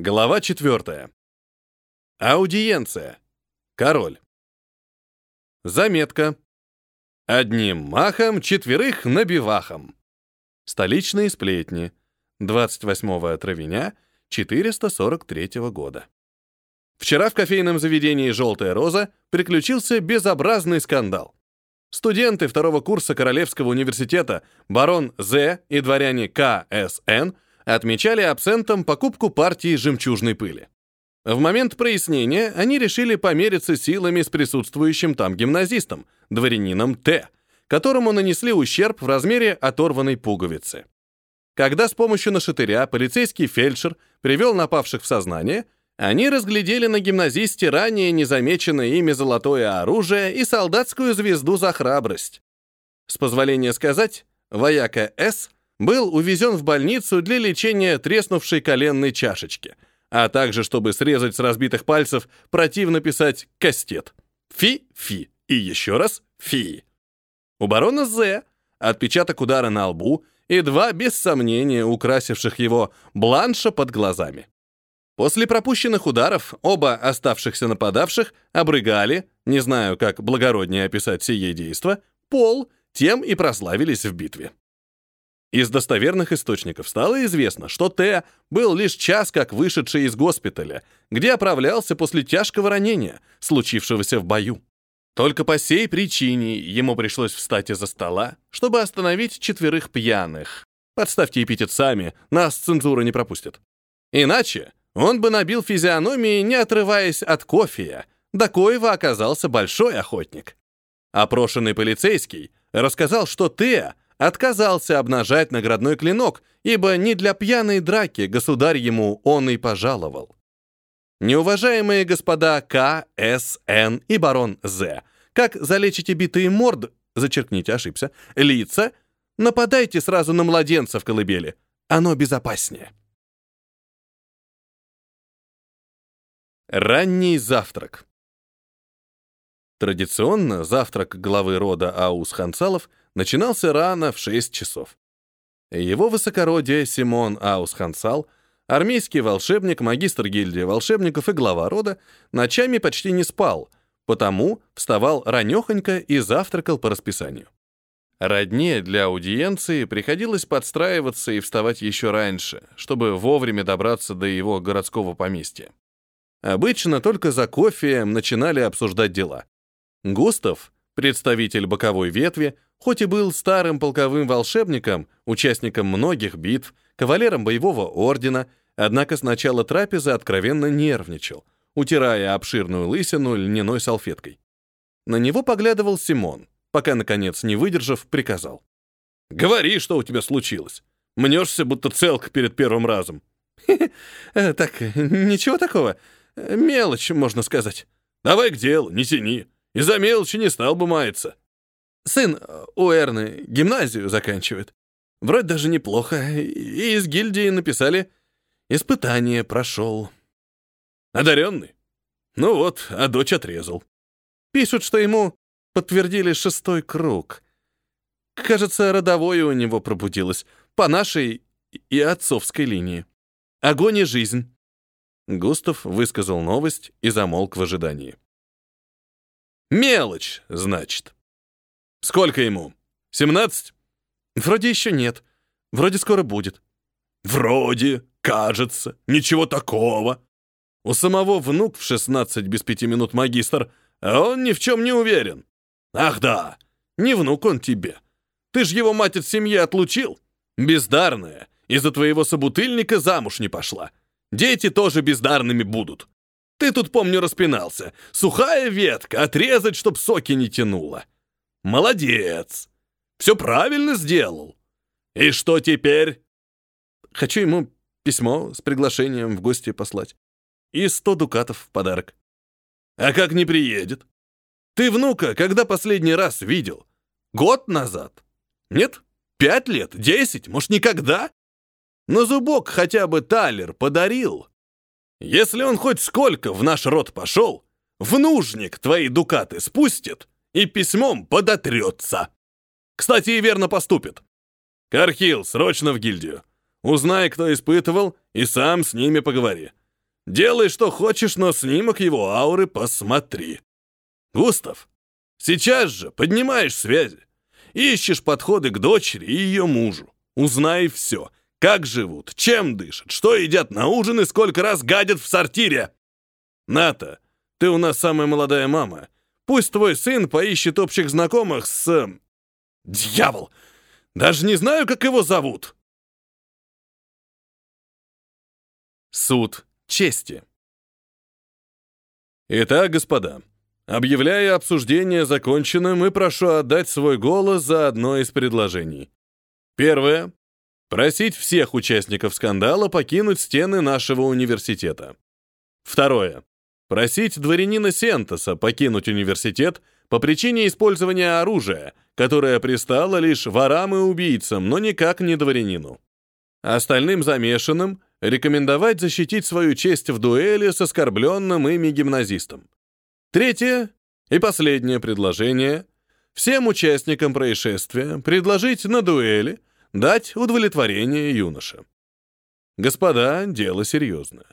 Глава 4. Аудиенция. Король. Заметка. Одним махом четверых набивахом. Столичные сплетни. 28 травеня 443 года. Вчера в кофейном заведении «Желтая роза» приключился безобразный скандал. Студенты второго курса Королевского университета барон З и дворяне КСН – отмечали абсентом покупку партии жемчужной пыли. В момент прояснения они решили помериться силами с присутствующим там гимназистом, дворянином Т, которому нанесли ущерб в размере оторванной пуговицы. Когда с помощью нашатыря полицейский фельдшер привел напавших в сознание, они разглядели на гимназисте ранее незамеченное ими золотое оружие и солдатскую звезду за храбрость. С позволения сказать, вояка С был увезен в больницу для лечения треснувшей коленной чашечки, а также, чтобы срезать с разбитых пальцев, противно писать «кастет». Фи-фи. И еще раз фи. У барона З отпечаток удара на лбу и два, без сомнения, украсивших его бланша под глазами. После пропущенных ударов оба оставшихся нападавших обрыгали, не знаю, как благороднее описать сие действо, пол, тем и прославились в битве. Из достоверных источников стало известно, что Т был лишь час как вышедший из госпиталя, где оправлялся после тяжкого ранения, случившегося в бою. Только по сей причине ему пришлось встать из-за стола, чтобы остановить четверых пьяных. Подставьте эпитет сами, нас цензура не пропустит. Иначе он бы набил физиономии, не отрываясь от кофея, до коего оказался большой охотник. Опрошенный полицейский рассказал, что Теа отказался обнажать наградной клинок, ибо не для пьяной драки государь ему он и пожаловал. Неуважаемые господа К, С, Н и барон З, как залечите битые морд, зачеркните, ошибся, лица, нападайте сразу на младенца в колыбели. Оно безопаснее. Ранний завтрак. Традиционно завтрак главы рода Аус Хансалов начинался рано в 6 часов. Его высокородие Симон Аус Хансал, армейский волшебник, магистр гильдии волшебников и глава рода, ночами почти не спал, потому вставал ранехонько и завтракал по расписанию. Родне для аудиенции приходилось подстраиваться и вставать еще раньше, чтобы вовремя добраться до его городского поместья. Обычно только за кофеем начинали обсуждать дела. Густав, представитель боковой ветви, Хоть и был старым полковым волшебником, участником многих битв, кавалером боевого ордена, однако с начала трапезы откровенно нервничал, утирая обширную лысину льняной салфеткой. На него поглядывал Симон, пока, наконец, не выдержав, приказал. «Говори, что у тебя случилось. Мнешься, будто целка перед первым разом». Э, «Так, ничего такого. Мелочь, можно сказать». «Давай к делу, не тяни. Из-за мелочи не стал бы маяться». Сын у Эрны гимназию заканчивает. Вроде даже неплохо. И из гильдии написали «Испытание прошел». Одаренный? Ну вот, а дочь отрезал. Пишут, что ему подтвердили шестой круг. Кажется, родовое у него пробудилось. По нашей и отцовской линии. Огонь и жизнь. Густав высказал новость и замолк в ожидании. «Мелочь, значит». Сколько ему? 17? Вроде еще нет. Вроде скоро будет. Вроде, кажется, ничего такого. У самого внук в 16 без пяти минут магистр, а он ни в чем не уверен. Ах да, не внук он тебе. Ты ж его мать от семьи отлучил. Бездарная, из-за твоего собутыльника замуж не пошла. Дети тоже бездарными будут. Ты тут, помню, распинался. Сухая ветка, отрезать, чтоб соки не тянуло. Молодец! Все правильно сделал. И что теперь? Хочу ему письмо с приглашением в гости послать. И сто дукатов в подарок. А как не приедет? Ты внука когда последний раз видел? Год назад? Нет? Пять лет? Десять? Может, никогда? На зубок хотя бы талер подарил. Если он хоть сколько в наш род пошел, в нужник твои дукаты спустит, и письмом подотрется. Кстати, и верно поступит. Кархил, срочно в гильдию. Узнай, кто испытывал, и сам с ними поговори. Делай, что хочешь, но снимок его ауры посмотри. Густав, сейчас же поднимаешь связи. Ищешь подходы к дочери и ее мужу. Узнай все. Как живут, чем дышат, что едят на ужин и сколько раз гадят в сортире. Ната, ты у нас самая молодая мама. Пусть твой сын поищет общих знакомых с... Эм, дьявол! Даже не знаю, как его зовут. Суд чести. Итак, господа, объявляя обсуждение законченным и прошу отдать свой голос за одно из предложений. Первое. Просить всех участников скандала покинуть стены нашего университета. Второе. Просить дворянина Сентоса покинуть университет по причине использования оружия, которое пристало лишь ворам и убийцам, но никак не дворянину. Остальным замешанным рекомендовать защитить свою честь в дуэли с оскорбленным ими гимназистом. Третье и последнее предложение – всем участникам происшествия предложить на дуэли дать удовлетворение юноше. Господа, дело серьезное.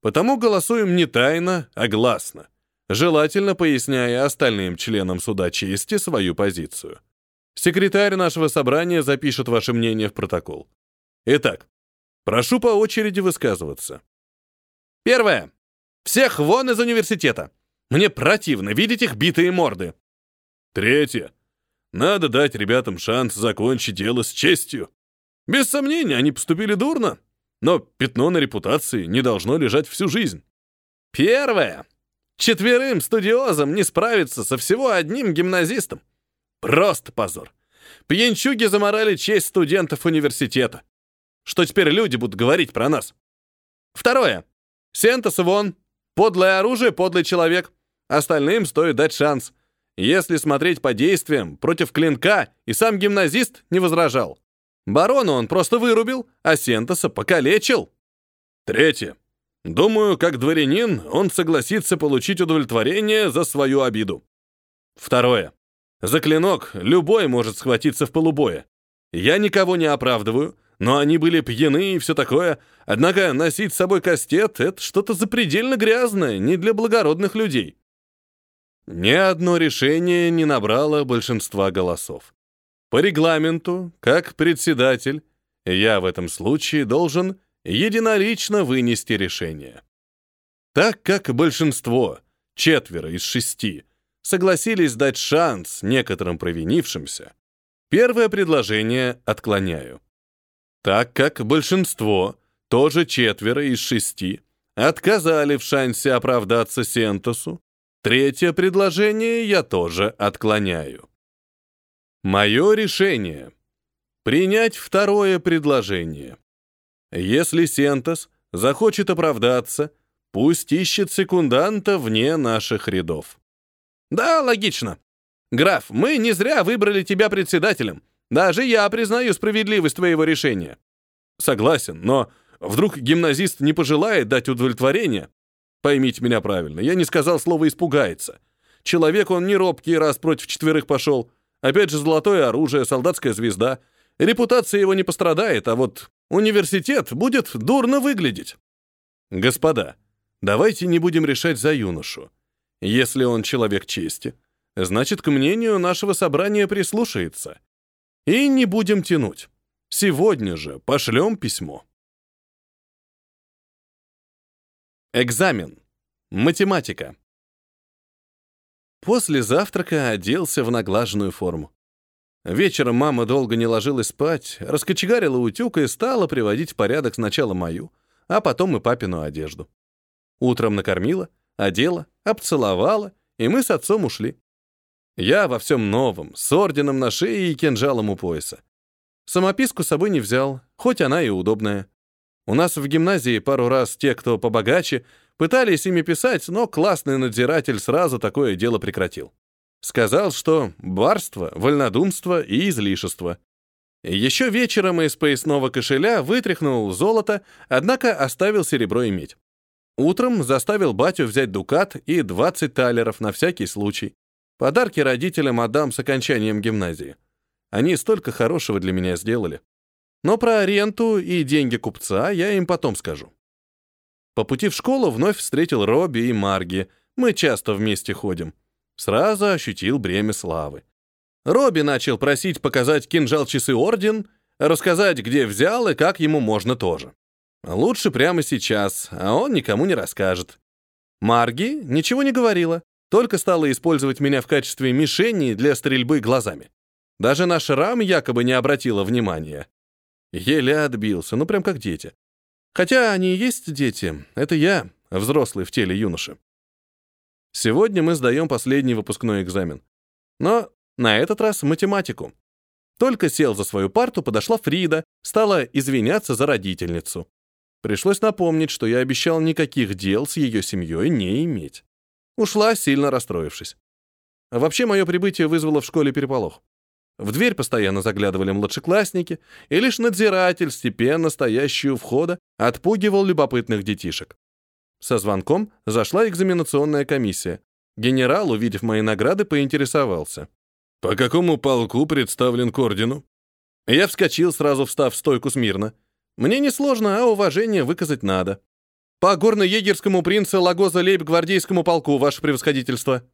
Потому голосуем не тайно, а гласно, желательно поясняя остальным членам суда чести свою позицию. Секретарь нашего собрания запишет ваше мнение в протокол. Итак, прошу по очереди высказываться. Первое. Всех вон из университета. Мне противно видеть их битые морды. Третье. Надо дать ребятам шанс закончить дело с честью. Без сомнения, они поступили дурно, но пятно на репутации не должно лежать всю жизнь. Первое. Четверым студиозам не справиться со всего одним гимназистом. Просто позор. Пьянчуги заморали честь студентов университета. Что теперь люди будут говорить про нас? Второе. Сентос вон. Подлое оружие, подлый человек. Остальным стоит дать шанс. Если смотреть по действиям, против клинка и сам гимназист не возражал. Барона он просто вырубил, а Сентоса покалечил. Третье. Думаю, как дворянин, он согласится получить удовлетворение за свою обиду. Второе. За клинок любой может схватиться в полубое. Я никого не оправдываю, но они были пьяны и все такое. Однако носить с собой кастет — это что-то запредельно грязное, не для благородных людей. Ни одно решение не набрало большинства голосов. По регламенту, как председатель, я в этом случае должен единолично вынести решение. Так как большинство, четверо из шести, согласились дать шанс некоторым провинившимся, первое предложение отклоняю. Так как большинство, тоже четверо из шести, отказали в шансе оправдаться Сентосу, Третье предложение я тоже отклоняю. Мое решение — принять второе предложение. Если Сентос захочет оправдаться, пусть ищет секунданта вне наших рядов. Да, логично. Граф, мы не зря выбрали тебя председателем. Даже я признаю справедливость твоего решения. Согласен, но вдруг гимназист не пожелает дать удовлетворение, Поймите меня правильно, я не сказал слово «испугается». Человек он не робкий, раз против четверых пошел. Опять же, золотое оружие, солдатская звезда. Репутация его не пострадает, а вот университет будет дурно выглядеть. Господа, давайте не будем решать за юношу. Если он человек чести, значит, к мнению нашего собрания прислушается. И не будем тянуть. Сегодня же пошлем письмо. Экзамен. Математика. После завтрака оделся в наглаженную форму. Вечером мама долго не ложилась спать, раскочегарила утюг и стала приводить в порядок сначала мою, а потом и папину одежду. Утром накормила, одела, обцеловала, и мы с отцом ушли. Я во всем новом, с орденом на шее и кинжалом у пояса. Самописку с собой не взял, хоть она и удобная. У нас в гимназии пару раз те, кто побогаче, пытались ими писать, но классный надзиратель сразу такое дело прекратил. Сказал, что барство, вольнодумство и излишество. Еще вечером из поясного кошеля вытряхнул золото, однако оставил серебро и медь. Утром заставил батю взять дукат и 20 талеров на всякий случай. Подарки родителям отдам с окончанием гимназии. Они столько хорошего для меня сделали. Но про аренду и деньги купца я им потом скажу. По пути в школу вновь встретил Робби и Марги. Мы часто вместе ходим. Сразу ощутил бремя славы. Робби начал просить показать кинжал часы орден, рассказать, где взял и как ему можно тоже. Лучше прямо сейчас, а он никому не расскажет. Марги ничего не говорила, только стала использовать меня в качестве мишени для стрельбы глазами. Даже на шрам якобы не обратила внимания. Еле отбился, ну прям как дети. Хотя они и есть дети, это я, взрослый в теле юноши. Сегодня мы сдаем последний выпускной экзамен. Но на этот раз математику. Только сел за свою парту, подошла Фрида, стала извиняться за родительницу. Пришлось напомнить, что я обещал никаких дел с ее семьей не иметь. Ушла, сильно расстроившись. Вообще, мое прибытие вызвало в школе переполох. В дверь постоянно заглядывали младшеклассники, и лишь надзиратель, степенно стоящий у входа, отпугивал любопытных детишек. Со звонком зашла экзаменационная комиссия. Генерал, увидев мои награды, поинтересовался. «По какому полку представлен к ордену?» Я вскочил, сразу встав в стойку смирно. Мне не сложно, а уважение выказать надо. По горно-егерскому принцу Лагоза лейб-гвардейскому полку, ваше превосходительство.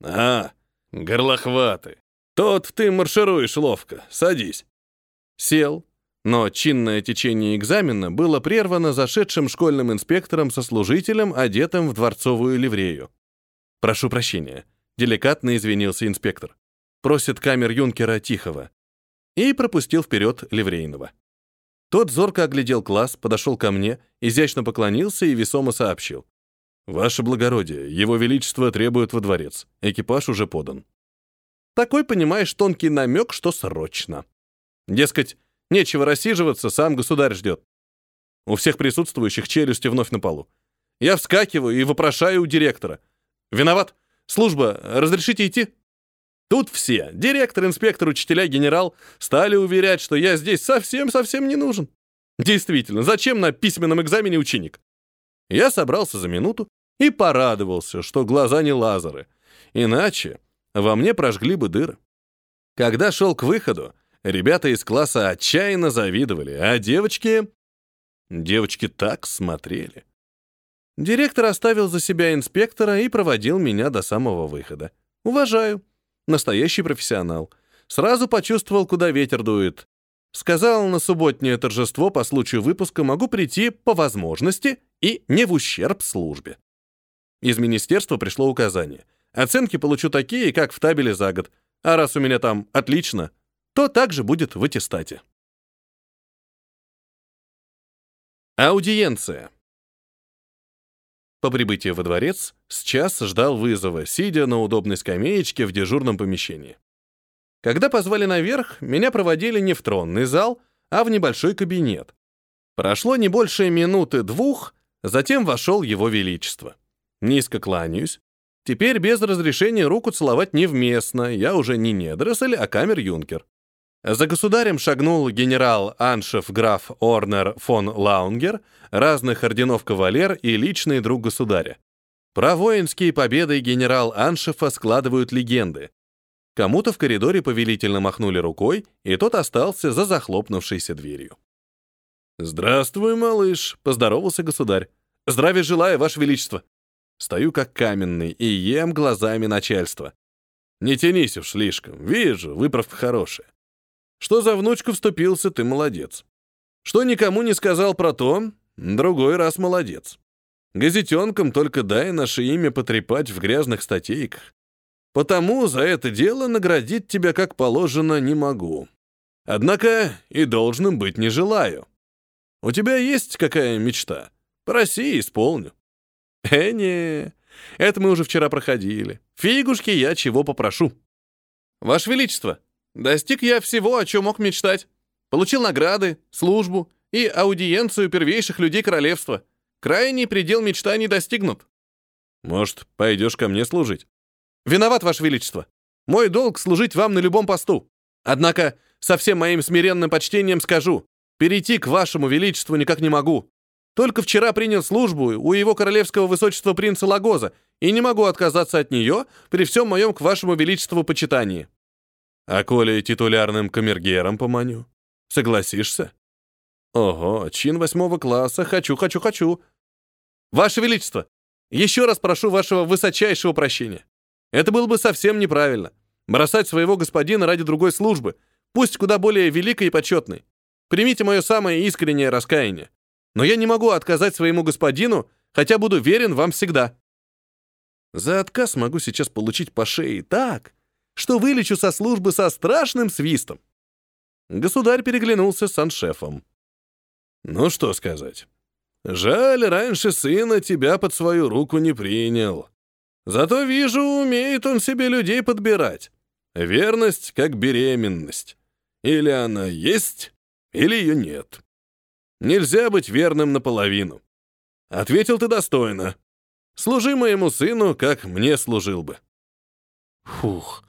А, горлохваты. Тот ты маршируешь ловко. Садись. Сел, но чинное течение экзамена было прервано зашедшим школьным инспектором со служителем, одетым в дворцовую ливрею. «Прошу прощения», — деликатно извинился инспектор. Просит камер юнкера Тихого. И пропустил вперед ливрейного. Тот зорко оглядел класс, подошел ко мне, изящно поклонился и весомо сообщил. «Ваше благородие, его величество требует во дворец. Экипаж уже подан». Такой, понимаешь, тонкий намек, что срочно. Дескать, нечего рассиживаться, сам государь ждет. У всех присутствующих челюсти вновь на полу. Я вскакиваю и вопрошаю у директора. «Виноват? Служба, разрешите идти?» Тут все, директор, инспектор, учителя, генерал, стали уверять, что я здесь совсем-совсем не нужен. Действительно, зачем на письменном экзамене ученик? Я собрался за минуту и порадовался, что глаза не лазеры. Иначе во мне прожгли бы дыры. Когда шел к выходу, ребята из класса отчаянно завидовали, а девочки... Девочки так смотрели. Директор оставил за себя инспектора и проводил меня до самого выхода. Уважаю. Настоящий профессионал. Сразу почувствовал, куда ветер дует. Сказал на субботнее торжество по случаю выпуска могу прийти по возможности и не в ущерб службе. Из министерства пришло указание. Оценки получу такие, как в табеле за год. А раз у меня там отлично, то также будет в аттестате. Аудиенция. По прибытии во дворец с час ждал вызова, сидя на удобной скамеечке в дежурном помещении. Когда позвали наверх, меня проводили не в тронный зал, а в небольшой кабинет. Прошло не больше минуты двух, затем вошел его величество. Низко кланяюсь. Теперь без разрешения руку целовать невместно, я уже не недоросль, а камер-юнкер. За государем шагнул генерал Аншев граф Орнер фон Лаунгер, разных орденов кавалер и личный друг государя. Про воинские победы генерал Аншефа складывают легенды. Кому-то в коридоре повелительно махнули рукой, и тот остался за захлопнувшейся дверью. «Здравствуй, малыш», — поздоровался государь. «Здравия желаю, ваше величество». Стою как каменный и ем глазами начальства. «Не тянись уж слишком. Вижу, выправка хорошая. Что за внучку вступился, ты молодец. Что никому не сказал про то, другой раз молодец. Газетенкам только дай наше имя потрепать в грязных статейках. Потому за это дело наградить тебя как положено не могу. Однако и должным быть не желаю. У тебя есть какая мечта? Проси, исполню. Э, не, это мы уже вчера проходили. Фигушки я чего попрошу. Ваше Величество, Достиг я всего, о чем мог мечтать. Получил награды, службу и аудиенцию первейших людей королевства. Крайний предел мечтаний достигнут. Может, пойдешь ко мне служить? Виноват, Ваше Величество. Мой долг служить вам на любом посту. Однако, со всем моим смиренным почтением скажу, перейти к Вашему Величеству никак не могу. Только вчера принял службу у его королевского высочества принца Лагоза и не могу отказаться от нее при всем моем к Вашему Величеству почитании. А коли титулярным камергером поманю? Согласишься? Ого, чин восьмого класса, хочу, хочу, хочу. Ваше Величество, еще раз прошу вашего высочайшего прощения. Это было бы совсем неправильно. Бросать своего господина ради другой службы, пусть куда более великой и почетной. Примите мое самое искреннее раскаяние. Но я не могу отказать своему господину, хотя буду верен вам всегда. За отказ могу сейчас получить по шее так, что вылечу со службы со страшным свистом. Государь переглянулся с аншефом. Ну что сказать. Жаль, раньше сына тебя под свою руку не принял. Зато вижу, умеет он себе людей подбирать. Верность как беременность. Или она есть, или ее нет. Нельзя быть верным наполовину. Ответил ты достойно. Служи моему сыну, как мне служил бы. Фух,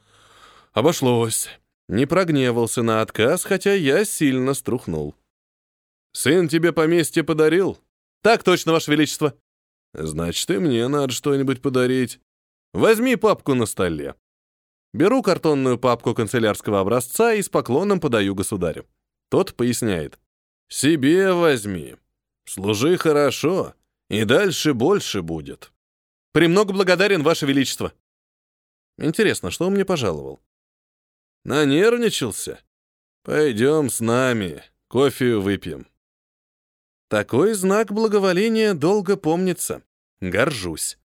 обошлось. Не прогневался на отказ, хотя я сильно струхнул. Сын тебе поместье подарил? Так точно, Ваше Величество. Значит, и мне надо что-нибудь подарить. Возьми папку на столе. Беру картонную папку канцелярского образца и с поклоном подаю государю. Тот поясняет. «Себе возьми. Служи хорошо, и дальше больше будет». «Премного благодарен, Ваше Величество». Интересно, что он мне пожаловал? Нанервничался? Пойдем с нами, кофе выпьем. Такой знак благоволения долго помнится. Горжусь.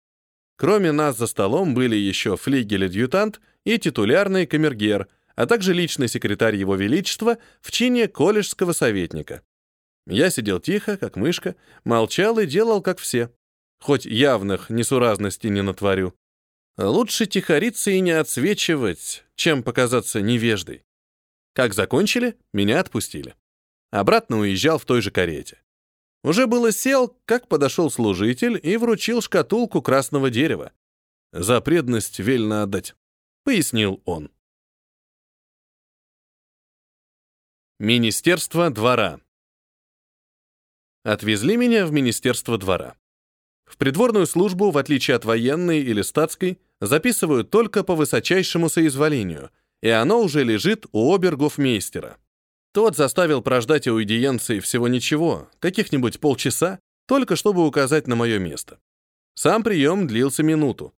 Кроме нас за столом были еще флигель-адъютант и титулярный камергер, а также личный секретарь Его Величества в чине колледжского советника. Я сидел тихо, как мышка, молчал и делал, как все. Хоть явных несуразностей не натворю. Лучше тихориться и не отсвечивать, чем показаться невеждой. Как закончили, меня отпустили. Обратно уезжал в той же карете. Уже было сел, как подошел служитель и вручил шкатулку красного дерева. «За преданность вельно отдать», — пояснил он. Министерство двора. Отвезли меня в Министерство двора. В придворную службу, в отличие от военной или статской, записывают только по высочайшему соизволению, и оно уже лежит у обергофмейстера. Тот заставил прождать аудиенции всего ничего, каких-нибудь полчаса, только чтобы указать на мое место. Сам прием длился минуту.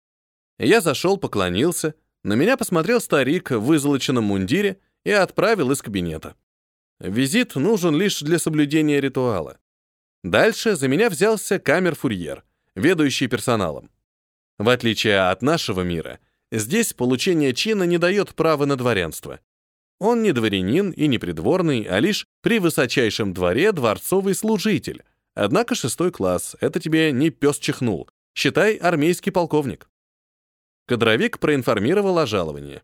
Я зашел, поклонился, на меня посмотрел старик в вызолоченном мундире и отправил из кабинета. Визит нужен лишь для соблюдения ритуала. Дальше за меня взялся камер-фурьер, ведущий персоналом. В отличие от нашего мира, здесь получение чина не дает права на дворянство. Он не дворянин и не придворный, а лишь при высочайшем дворе дворцовый служитель. Однако шестой класс — это тебе не пес чихнул. Считай, армейский полковник. Кадровик проинформировал о жаловании.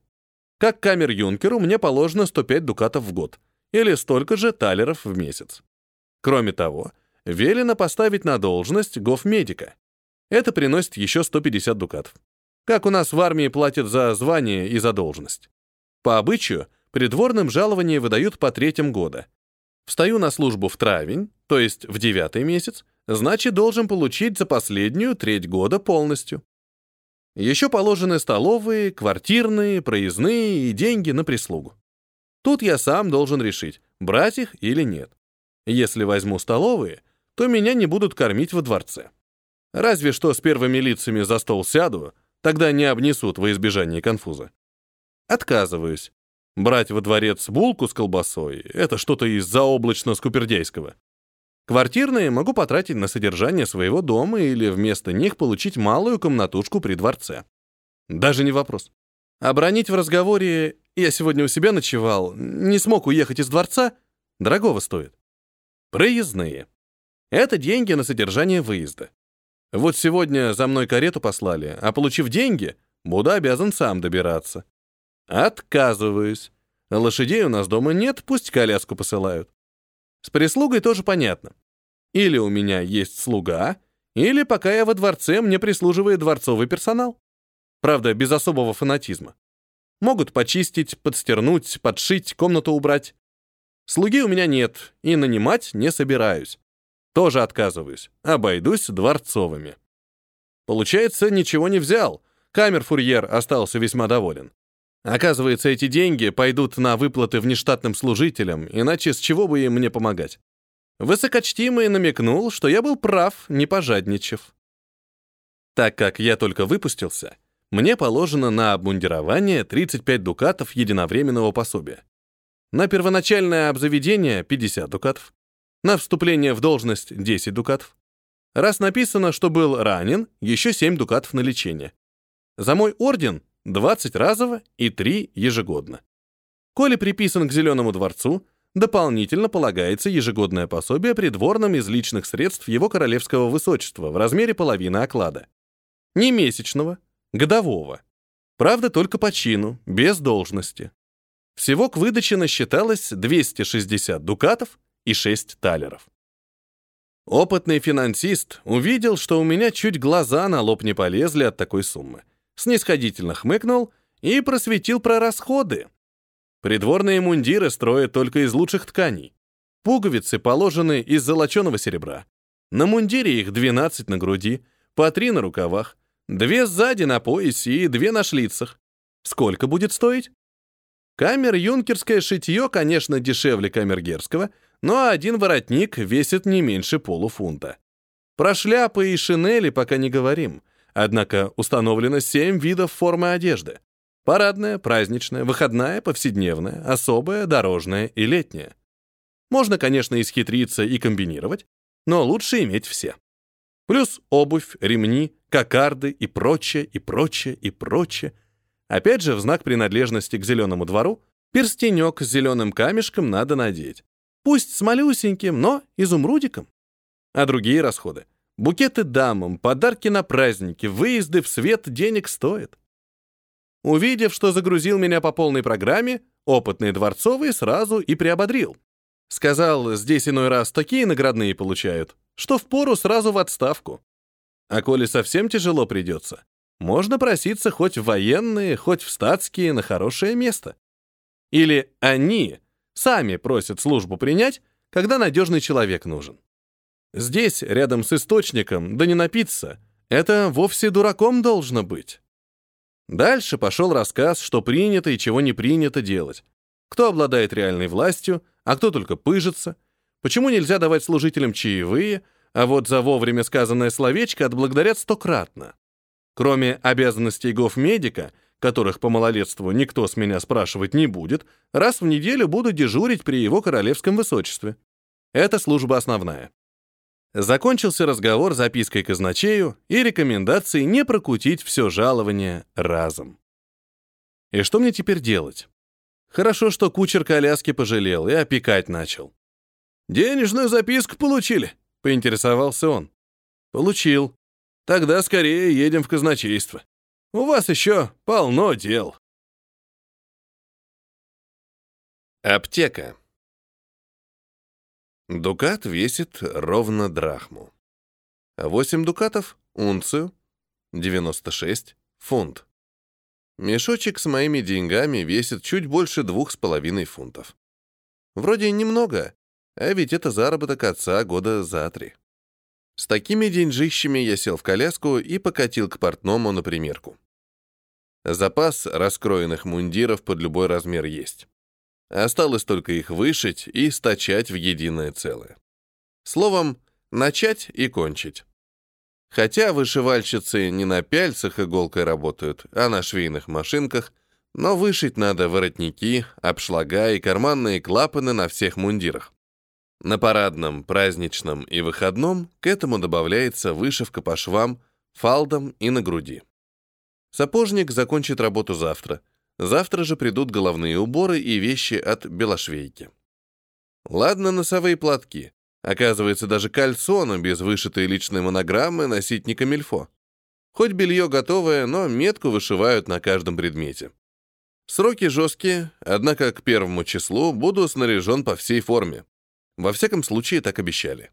Как камер-юнкеру мне положено 105 дукатов в год, или столько же талеров в месяц. Кроме того, велено поставить на должность гофмедика. Это приносит еще 150 дукатов. Как у нас в армии платят за звание и за должность. По обычаю, придворным жалование выдают по третьим года. Встаю на службу в травень, то есть в девятый месяц, значит, должен получить за последнюю треть года полностью. Еще положены столовые, квартирные, проездные и деньги на прислугу. Тут я сам должен решить, брать их или нет. Если возьму столовые, то меня не будут кормить во дворце. Разве что с первыми лицами за стол сяду, тогда не обнесут во избежание конфуза. Отказываюсь. Брать во дворец булку с колбасой — это что-то из заоблачно-скупердейского. Квартирные могу потратить на содержание своего дома или вместо них получить малую комнатушку при дворце. Даже не вопрос. Обронить в разговоре «я сегодня у себя ночевал, не смог уехать из дворца» дорогого стоит. Проездные. Это деньги на содержание выезда. Вот сегодня за мной карету послали, а получив деньги, буду обязан сам добираться. Отказываюсь. Лошадей у нас дома нет, пусть коляску посылают. С прислугой тоже понятно. Или у меня есть слуга, или пока я во дворце, мне прислуживает дворцовый персонал. Правда, без особого фанатизма. Могут почистить, подстернуть, подшить, комнату убрать. Слуги у меня нет, и нанимать не собираюсь. Тоже отказываюсь. Обойдусь дворцовыми. Получается, ничего не взял. Камер-фурьер остался весьма доволен. Оказывается, эти деньги пойдут на выплаты внештатным служителям, иначе с чего бы им мне помогать? Высокочтимый намекнул, что я был прав, не пожадничав. Так как я только выпустился, мне положено на обмундирование 35 дукатов единовременного пособия. На первоначальное обзаведение 50 дукатов. На вступление в должность 10 дукатов. Раз написано, что был ранен, еще 7 дукатов на лечение. За мой орден 20 разово и 3 ежегодно. Коли приписан к Зеленому дворцу, дополнительно полагается ежегодное пособие придворным из личных средств его королевского высочества в размере половины оклада. Не месячного, годового. Правда, только по чину, без должности. Всего к выдаче насчиталось 260 дукатов и 6 талеров. Опытный финансист увидел, что у меня чуть глаза на лоб не полезли от такой суммы. Снисходительно хмыкнул и просветил про расходы. Придворные мундиры строят только из лучших тканей. Пуговицы положены из золоченого серебра. На мундире их 12 на груди, по три на рукавах, две сзади на поясе и две на шлицах. Сколько будет стоить? Камер-юнкерское шитье, конечно, дешевле камергерского, но один воротник весит не меньше полуфунта. Про шляпы и шинели пока не говорим, однако установлено семь видов формы одежды. Парадная, праздничная, выходная, повседневная, особая, дорожная и летняя. Можно, конечно, исхитриться и комбинировать, но лучше иметь все. Плюс обувь, ремни, кокарды и прочее, и прочее, и прочее. Опять же, в знак принадлежности к зеленому двору, перстенек с зеленым камешком надо надеть. Пусть с малюсеньким, но изумрудиком. А другие расходы? Букеты дамам, подарки на праздники, выезды в свет денег стоят. Увидев, что загрузил меня по полной программе, опытный дворцовый сразу и приободрил. Сказал, здесь иной раз такие наградные получают, что впору сразу в отставку. А коли совсем тяжело придется, можно проситься хоть в военные, хоть в статские на хорошее место. Или они сами просят службу принять, когда надежный человек нужен. Здесь, рядом с источником, да не напиться, это вовсе дураком должно быть. Дальше пошел рассказ, что принято и чего не принято делать. Кто обладает реальной властью, а кто только пыжится. Почему нельзя давать служителям чаевые, а вот за вовремя сказанное словечко отблагодарят стократно. Кроме обязанностей гофмедика, которых по малолетству никто с меня спрашивать не будет, раз в неделю буду дежурить при его королевском высочестве. Это служба основная. Закончился разговор запиской казначею и рекомендацией не прокутить все жалование разом. И что мне теперь делать? Хорошо, что кучер коляски пожалел и опекать начал. «Денежную записку получили?» — поинтересовался он. «Получил. Тогда скорее едем в казначейство. У вас еще полно дел». Аптека. Дукат весит ровно драхму. 8 дукатов — унцию, 96 — фунт. Мешочек с моими деньгами весит чуть больше двух с половиной фунтов. Вроде немного, а ведь это заработок отца года за три. С такими деньжищами я сел в коляску и покатил к портному на примерку. Запас раскроенных мундиров под любой размер есть. Осталось только их вышить и стачать в единое целое. Словом, начать и кончить. Хотя вышивальщицы не на пяльцах иголкой работают, а на швейных машинках, но вышить надо воротники, обшлага и карманные клапаны на всех мундирах. На парадном, праздничном и выходном к этому добавляется вышивка по швам, фалдам и на груди. Сапожник закончит работу завтра — Завтра же придут головные уборы и вещи от белошвейки. Ладно, носовые платки. Оказывается, даже кальсоны без вышитой личной монограммы носить не камильфо. Хоть белье готовое, но метку вышивают на каждом предмете. Сроки жесткие, однако к первому числу буду снаряжен по всей форме. Во всяком случае, так обещали.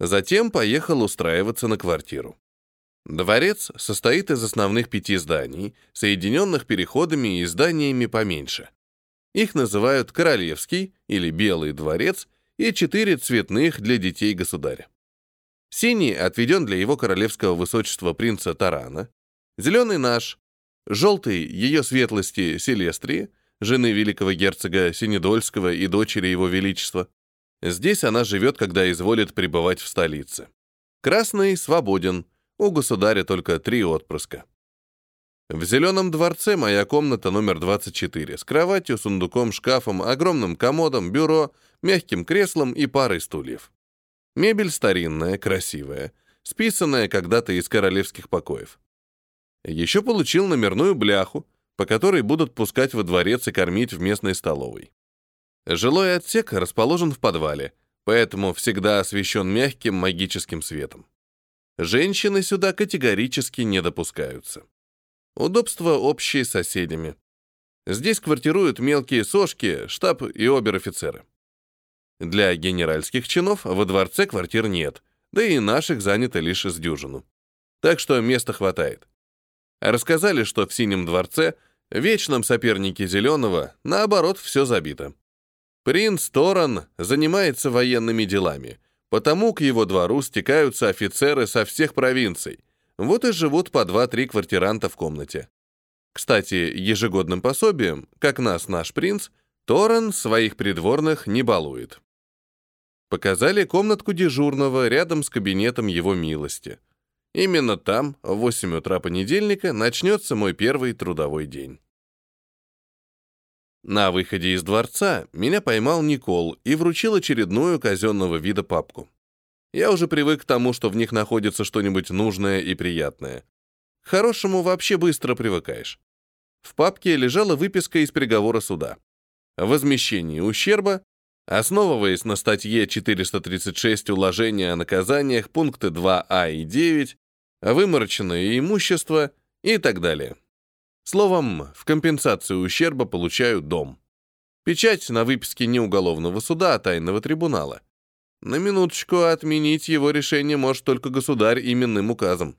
Затем поехал устраиваться на квартиру. Дворец состоит из основных пяти зданий, соединенных переходами и зданиями поменьше. Их называют Королевский или Белый дворец и четыре цветных для детей государя. Синий отведен для его королевского высочества принца Тарана, зеленый наш, желтый ее светлости Селестрии, жены великого герцога Синедольского и дочери его величества. Здесь она живет, когда изволит пребывать в столице. Красный свободен — у государя только три отпрыска. В Зеленом дворце моя комната номер 24 с кроватью, сундуком, шкафом, огромным комодом, бюро, мягким креслом и парой стульев. Мебель старинная, красивая, списанная когда-то из королевских покоев. Еще получил номерную бляху, по которой будут пускать во дворец и кормить в местной столовой. Жилой отсек расположен в подвале, поэтому всегда освещен мягким магическим светом. Женщины сюда категорически не допускаются. Удобства общие с соседями. Здесь квартируют мелкие сошки, штаб и обер-офицеры. Для генеральских чинов во дворце квартир нет, да и наших занято лишь с дюжину. Так что места хватает. Рассказали, что в Синем дворце, вечном сопернике Зеленого, наоборот, все забито. Принц Торан занимается военными делами, потому к его двору стекаются офицеры со всех провинций, вот и живут по два-три квартиранта в комнате. Кстати, ежегодным пособием, как нас наш принц, Торан своих придворных не балует. Показали комнатку дежурного рядом с кабинетом его милости. Именно там, в 8 утра понедельника, начнется мой первый трудовой день. На выходе из дворца меня поймал Никол и вручил очередную казенного вида папку. Я уже привык к тому, что в них находится что-нибудь нужное и приятное. К хорошему вообще быстро привыкаешь. В папке лежала выписка из приговора суда. Возмещение ущерба, основываясь на статье 436 уложения о наказаниях пункты 2а и 9, вымороченное имущество и так далее. Словом, в компенсацию ущерба получаю дом. Печать на выписке не уголовного суда, а тайного трибунала. На минуточку отменить его решение может только государь именным указом.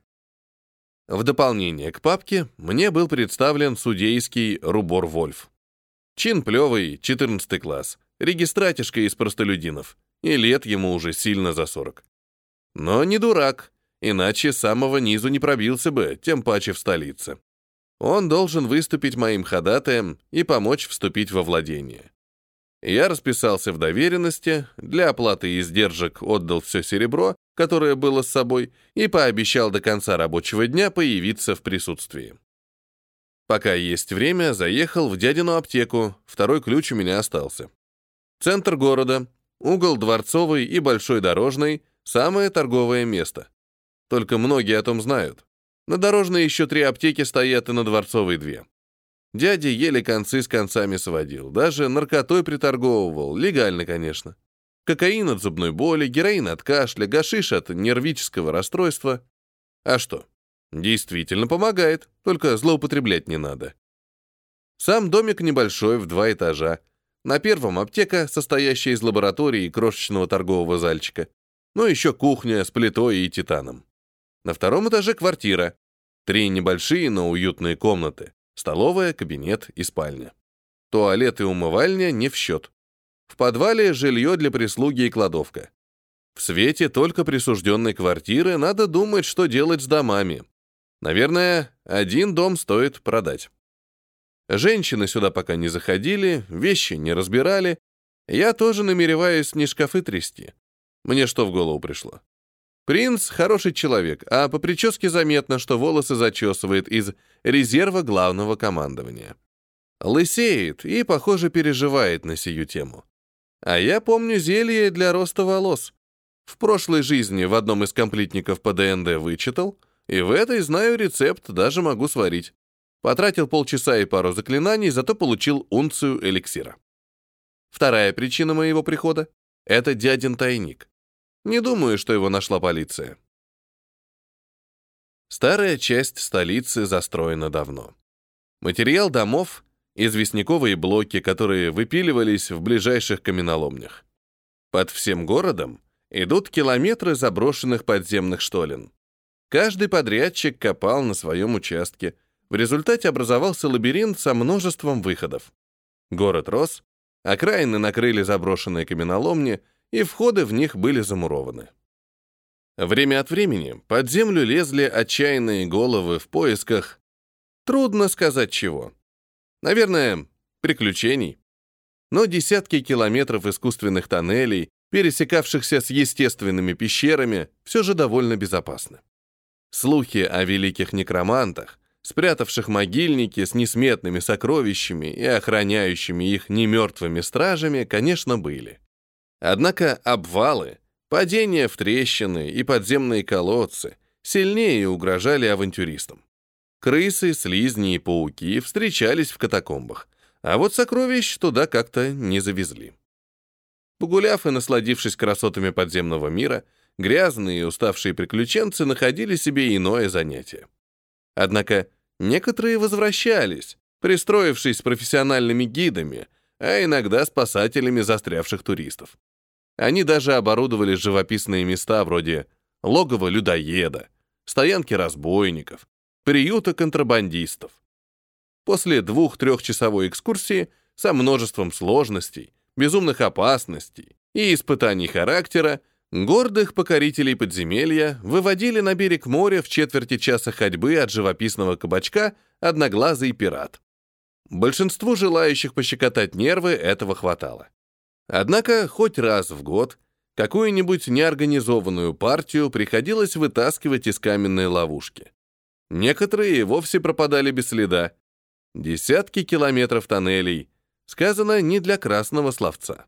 В дополнение к папке мне был представлен судейский Рубор Вольф. Чин плевый, 14 класс, регистратишка из простолюдинов, и лет ему уже сильно за 40. Но не дурак, иначе с самого низу не пробился бы, тем паче в столице. Он должен выступить моим ходатаем и помочь вступить во владение. Я расписался в доверенности, для оплаты издержек отдал все серебро, которое было с собой, и пообещал до конца рабочего дня появиться в присутствии. Пока есть время, заехал в дядину аптеку, второй ключ у меня остался. Центр города, угол Дворцовый и Большой Дорожный — самое торговое место. Только многие о том знают. На Дорожной еще три аптеки стоят и на Дворцовой две. Дядя еле концы с концами сводил, даже наркотой приторговывал, легально, конечно. Кокаин от зубной боли, героин от кашля, гашиш от нервического расстройства. А что? Действительно помогает, только злоупотреблять не надо. Сам домик небольшой, в два этажа. На первом аптека, состоящая из лаборатории и крошечного торгового зальчика. Ну, еще кухня с плитой и титаном. На втором этаже квартира. Три небольшие, но уютные комнаты. Столовая, кабинет и спальня. Туалет и умывальня не в счет. В подвале жилье для прислуги и кладовка. В свете только присужденной квартиры надо думать, что делать с домами. Наверное, один дом стоит продать. Женщины сюда пока не заходили, вещи не разбирали. Я тоже намереваюсь не шкафы трясти. Мне что в голову пришло? Принц — хороший человек, а по прическе заметно, что волосы зачесывает из резерва главного командования. Лысеет и, похоже, переживает на сию тему. А я помню зелье для роста волос. В прошлой жизни в одном из комплитников по ДНД вычитал, и в этой знаю рецепт, даже могу сварить. Потратил полчаса и пару заклинаний, зато получил унцию эликсира. Вторая причина моего прихода — это дядин тайник. Не думаю, что его нашла полиция. Старая часть столицы застроена давно. Материал домов — известняковые блоки, которые выпиливались в ближайших каменоломнях. Под всем городом идут километры заброшенных подземных штолен. Каждый подрядчик копал на своем участке. В результате образовался лабиринт со множеством выходов. Город рос, окраины накрыли заброшенные каменоломни — и входы в них были замурованы. Время от времени под землю лезли отчаянные головы в поисках, трудно сказать чего. Наверное, приключений. Но десятки километров искусственных тоннелей, пересекавшихся с естественными пещерами, все же довольно безопасны. Слухи о великих некромантах, спрятавших могильники с несметными сокровищами и охраняющими их немертвыми стражами, конечно, были. Однако обвалы, падения в трещины и подземные колодцы сильнее угрожали авантюристам. Крысы, слизни и пауки встречались в катакомбах, а вот сокровищ туда как-то не завезли. Погуляв и насладившись красотами подземного мира, грязные и уставшие приключенцы находили себе иное занятие. Однако некоторые возвращались, пристроившись с профессиональными гидами, а иногда спасателями застрявших туристов. Они даже оборудовали живописные места вроде логова людоеда, стоянки разбойников, приюта контрабандистов. После двух-трехчасовой экскурсии со множеством сложностей, безумных опасностей и испытаний характера гордых покорителей подземелья выводили на берег моря в четверти часа ходьбы от живописного кабачка одноглазый пират. Большинству желающих пощекотать нервы этого хватало. Однако хоть раз в год какую-нибудь неорганизованную партию приходилось вытаскивать из каменной ловушки. Некоторые вовсе пропадали без следа. Десятки километров тоннелей. Сказано не для красного словца.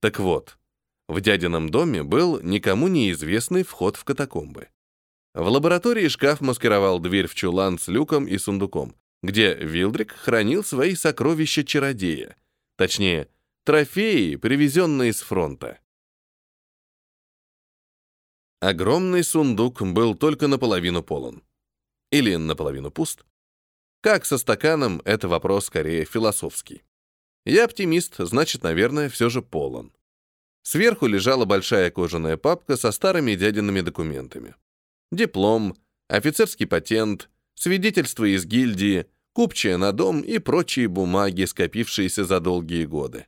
Так вот, в дядином доме был никому неизвестный вход в катакомбы. В лаборатории шкаф маскировал дверь в чулан с люком и сундуком, где Вилдрик хранил свои сокровища чародея, точнее, трофеи, привезенные с фронта. Огромный сундук был только наполовину полон. Или наполовину пуст. Как со стаканом, это вопрос скорее философский. Я оптимист, значит, наверное, все же полон. Сверху лежала большая кожаная папка со старыми дядиными документами. Диплом, офицерский патент, свидетельство из гильдии, купчая на дом и прочие бумаги, скопившиеся за долгие годы.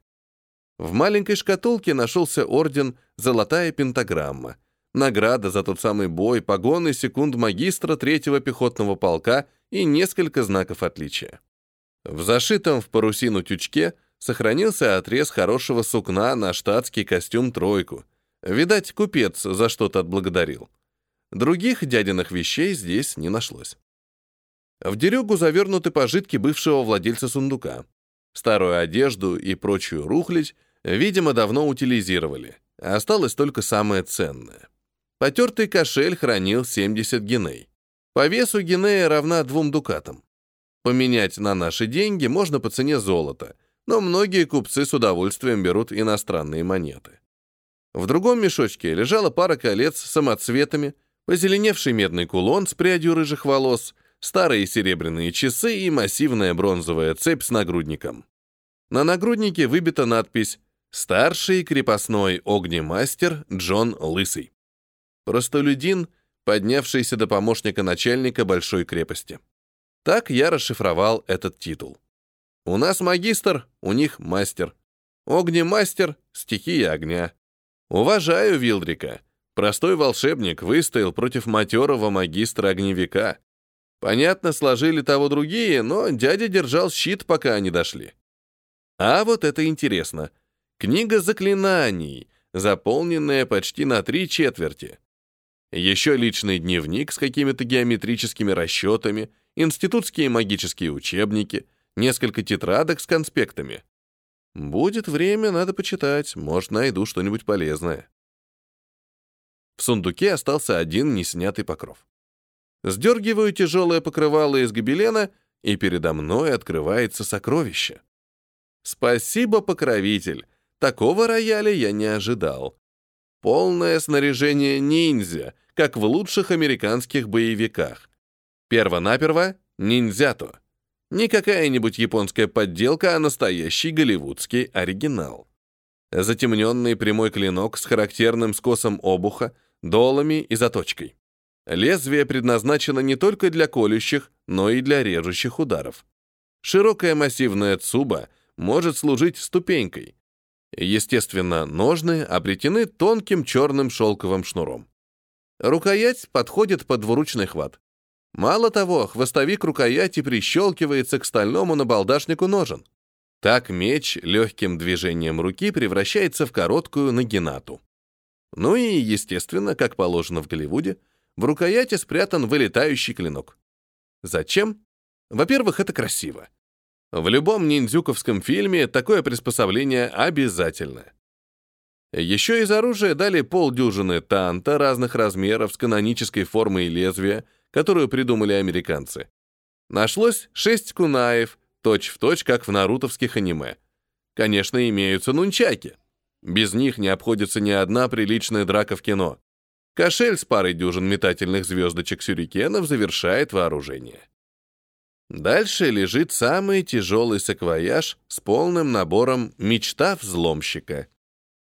В маленькой шкатулке нашелся орден «Золотая пентаграмма», награда за тот самый бой, погоны секунд магистра третьего пехотного полка и несколько знаков отличия. В зашитом в парусину тючке сохранился отрез хорошего сукна на штатский костюм «тройку». Видать, купец за что-то отблагодарил. Других дядиных вещей здесь не нашлось. В дерюгу завернуты пожитки бывшего владельца сундука. Старую одежду и прочую рухлядь, видимо, давно утилизировали. Осталось только самое ценное. Потертый кошель хранил 70 геней. По весу гинея равна двум дукатам. Поменять на наши деньги можно по цене золота, но многие купцы с удовольствием берут иностранные монеты. В другом мешочке лежала пара колец с самоцветами, позеленевший медный кулон с прядью рыжих волос, старые серебряные часы и массивная бронзовая цепь с нагрудником. На нагруднике выбита надпись «Старший крепостной огнемастер Джон Лысый». Простолюдин, поднявшийся до помощника начальника большой крепости. Так я расшифровал этот титул. У нас магистр, у них мастер. Огнемастер — стихия огня. Уважаю Вилдрика. Простой волшебник выстоял против матерого магистра-огневика. Понятно, сложили того другие, но дядя держал щит, пока они дошли. А вот это интересно. Книга заклинаний, заполненная почти на три четверти. Еще личный дневник с какими-то геометрическими расчетами, институтские магические учебники, несколько тетрадок с конспектами. Будет время, надо почитать, может, найду что-нибудь полезное. В сундуке остался один неснятый покров. Сдергиваю тяжелое покрывало из гобелена, и передо мной открывается сокровище. Спасибо, покровитель. Такого рояля я не ожидал. Полное снаряжение ниндзя, как в лучших американских боевиках. Первонаперво — ниндзято. Не какая-нибудь японская подделка, а настоящий голливудский оригинал. Затемненный прямой клинок с характерным скосом обуха, долами и заточкой. Лезвие предназначено не только для колющих, но и для режущих ударов. Широкая массивная цуба может служить ступенькой. Естественно, ножны оплетены тонким черным шелковым шнуром. Рукоять подходит под двуручный хват. Мало того, хвостовик рукояти прищелкивается к стальному набалдашнику ножен. Так меч легким движением руки превращается в короткую нагинату. Ну и, естественно, как положено в Голливуде, в рукояти спрятан вылетающий клинок. Зачем? Во-первых, это красиво. В любом ниндзюковском фильме такое приспособление обязательно. Еще из оружия дали полдюжины танта разных размеров с канонической формой лезвия, которую придумали американцы. Нашлось шесть кунаев, точь-в-точь, точь, как в нарутовских аниме. Конечно, имеются нунчаки. Без них не обходится ни одна приличная драка в кино. Кошель с парой дюжин метательных звездочек сюрикенов завершает вооружение. Дальше лежит самый тяжелый саквояж с полным набором «Мечта взломщика».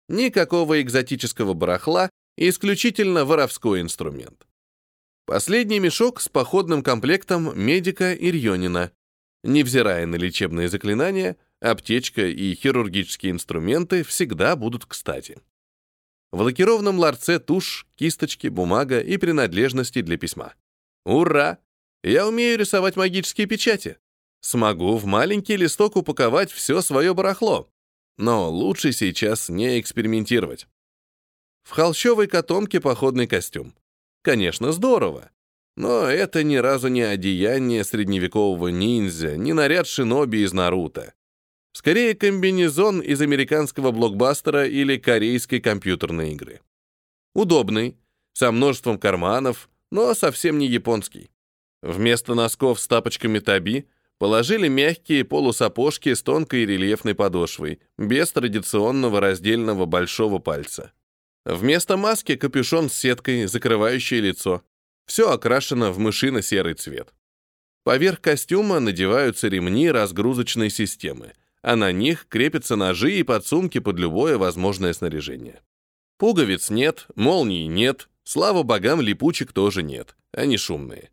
Никакого экзотического барахла, исключительно воровской инструмент. Последний мешок с походным комплектом медика Ирьонина. Невзирая на лечебные заклинания, аптечка и хирургические инструменты всегда будут кстати. В лакированном ларце тушь, кисточки, бумага и принадлежности для письма. Ура! Я умею рисовать магические печати. Смогу в маленький листок упаковать все свое барахло. Но лучше сейчас не экспериментировать. В холщовой котомке походный костюм. Конечно, здорово. Но это ни разу не одеяние средневекового ниндзя, не наряд шиноби из Наруто. Скорее, комбинезон из американского блокбастера или корейской компьютерной игры. Удобный, со множеством карманов, но совсем не японский. Вместо носков с тапочками таби положили мягкие полусапожки с тонкой рельефной подошвой, без традиционного раздельного большого пальца. Вместо маски капюшон с сеткой, закрывающей лицо. Все окрашено в мышино-серый цвет. Поверх костюма надеваются ремни разгрузочной системы, а на них крепятся ножи и подсумки под любое возможное снаряжение. Пуговиц нет, молний нет, слава богам, липучек тоже нет, они шумные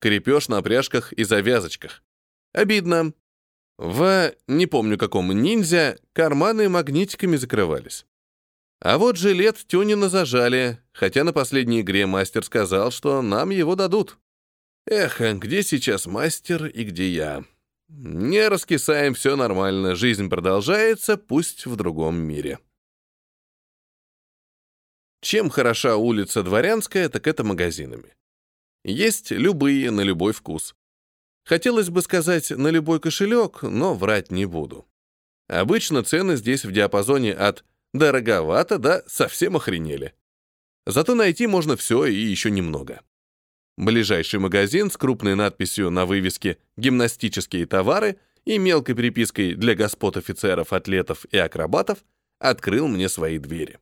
крепеж на пряжках и завязочках. Обидно. В, не помню каком ниндзя, карманы магнитиками закрывались. А вот жилет Тюнина зажали, хотя на последней игре мастер сказал, что нам его дадут. Эх, где сейчас мастер и где я? Не раскисаем, все нормально, жизнь продолжается, пусть в другом мире. Чем хороша улица Дворянская, так это магазинами. Есть любые на любой вкус. Хотелось бы сказать на любой кошелек, но врать не буду. Обычно цены здесь в диапазоне от «дороговато» до «совсем охренели». Зато найти можно все и еще немного. Ближайший магазин с крупной надписью на вывеске «Гимнастические товары» и мелкой припиской для господ офицеров, атлетов и акробатов открыл мне свои двери.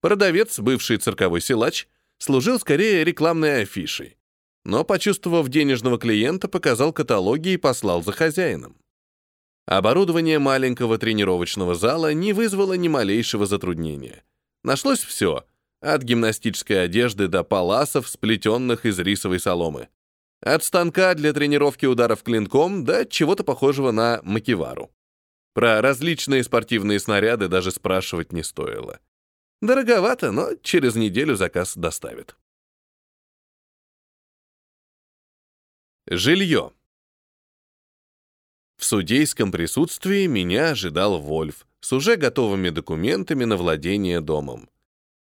Продавец, бывший цирковой силач, служил скорее рекламной афишей но, почувствовав денежного клиента, показал каталоги и послал за хозяином. Оборудование маленького тренировочного зала не вызвало ни малейшего затруднения. Нашлось все, от гимнастической одежды до паласов, сплетенных из рисовой соломы. От станка для тренировки ударов клинком до чего-то похожего на макивару. Про различные спортивные снаряды даже спрашивать не стоило. Дороговато, но через неделю заказ доставят. Жилье. В судейском присутствии меня ожидал Вольф с уже готовыми документами на владение домом.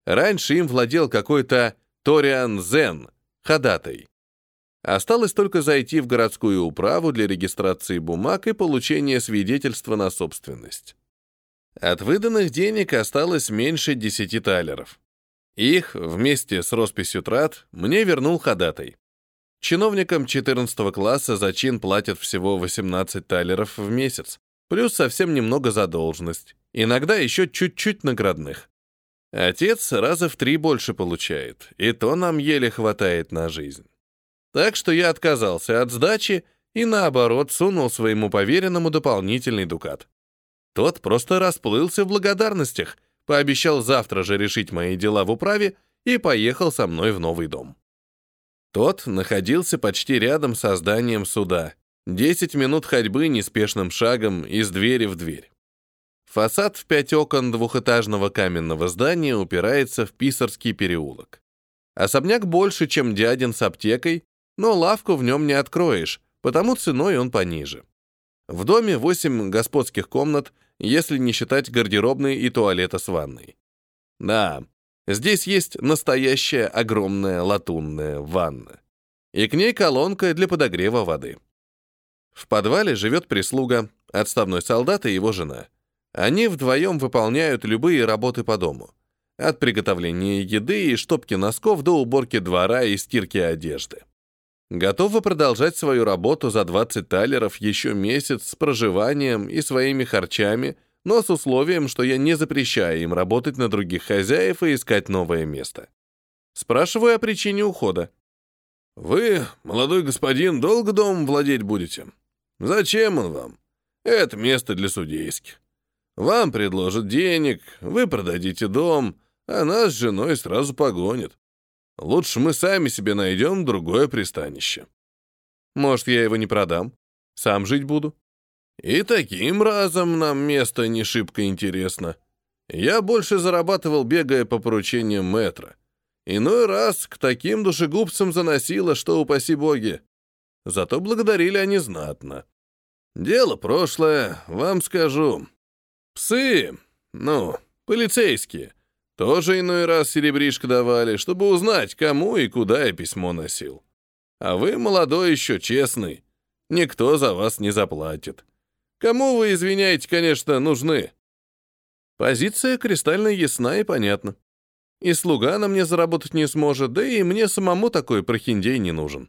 Раньше им владел какой-то Ториан Зен, ходатай. Осталось только зайти в городскую управу для регистрации бумаг и получения свидетельства на собственность. От выданных денег осталось меньше 10 талеров. Их, вместе с росписью трат, мне вернул ходатай. Чиновникам 14 класса за чин платят всего 18 талеров в месяц, плюс совсем немного за должность, иногда еще чуть-чуть наградных. Отец раза в три больше получает, и то нам еле хватает на жизнь. Так что я отказался от сдачи и, наоборот, сунул своему поверенному дополнительный дукат. Тот просто расплылся в благодарностях, пообещал завтра же решить мои дела в управе и поехал со мной в новый дом. Тот находился почти рядом со зданием суда. Десять минут ходьбы неспешным шагом из двери в дверь. Фасад в пять окон двухэтажного каменного здания упирается в Писарский переулок. Особняк больше, чем дядин с аптекой, но лавку в нем не откроешь, потому ценой он пониже. В доме восемь господских комнат, если не считать гардеробной и туалета с ванной. Да, Здесь есть настоящая огромная латунная ванна. И к ней колонка для подогрева воды. В подвале живет прислуга, отставной солдат и его жена. Они вдвоем выполняют любые работы по дому. От приготовления еды и штопки носков до уборки двора и стирки одежды. Готовы продолжать свою работу за 20 талеров еще месяц с проживанием и своими харчами, но с условием, что я не запрещаю им работать на других хозяев и искать новое место. Спрашиваю о причине ухода. «Вы, молодой господин, долго домом владеть будете? Зачем он вам? Это место для судейских. Вам предложат денег, вы продадите дом, а нас с женой сразу погонят. Лучше мы сами себе найдем другое пристанище. Может, я его не продам? Сам жить буду? И таким разом нам место не шибко интересно. Я больше зарабатывал, бегая по поручениям мэтра. Иной раз к таким душегубцам заносило, что упаси боги. Зато благодарили они знатно. Дело прошлое, вам скажу. Псы, ну, полицейские, тоже иной раз серебришко давали, чтобы узнать, кому и куда я письмо носил. А вы, молодой еще, честный. Никто за вас не заплатит. Кому вы, извиняете, конечно, нужны. Позиция кристально ясна и понятна. И слуга на мне заработать не сможет, да и мне самому такой прохиндей не нужен.